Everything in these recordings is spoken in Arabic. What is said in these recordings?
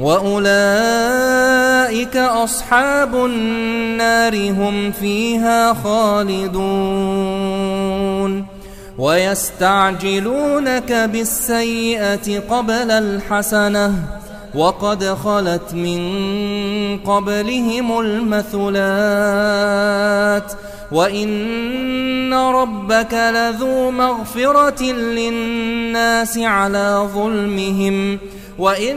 وأولئك أصحاب النار هم فيها خالدون ويستعجلونك بالسيئة قبل الحسنة وقد خلت من قبلهم المثلات وإن ربك لذو مغفرة للناس على ظلمهم وإن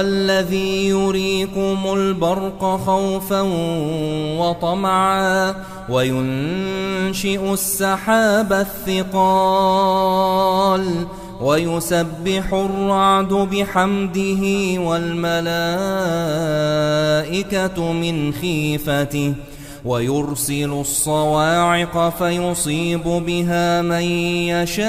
الَّذِي يُرِيكُمُ الْبَرْقَ خَوْفًا وَطَمَعًا وَيُنشِئُ السَّحَابَ الثِّقَالَ ويسبح الرعد بحمده والملائكة من خيفته ويرسل الصواعق فيصيب بها من يشاء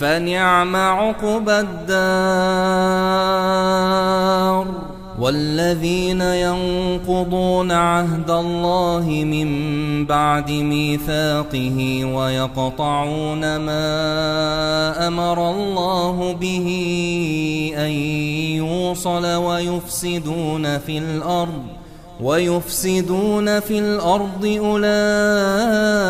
فنعم عقبى الدار. والذين ينقضون عهد الله من بعد ميثاقه ويقطعون ما أمر الله به أن يوصل ويفسدون في الأرض. ويفسدون في الأرض أولئك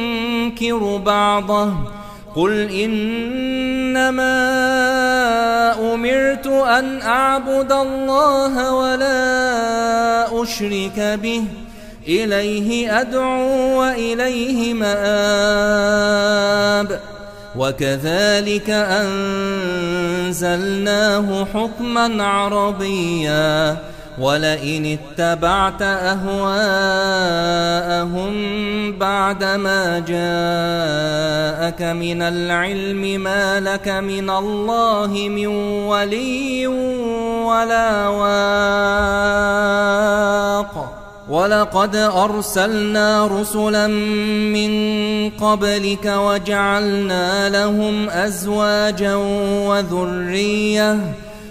ينكر بعضه قل إنما أمرت أن أعبد الله ولا أشرك به إليه أدعو وإليه مآب وكذلك أنزلناه حكما عربيا ولئن اتبعت أهواءهم بعدما جاءك من العلم ما لك من الله من ولي ولا واق. ولقد أرسلنا رسلا من قبلك وجعلنا لهم أزواجا وذريةً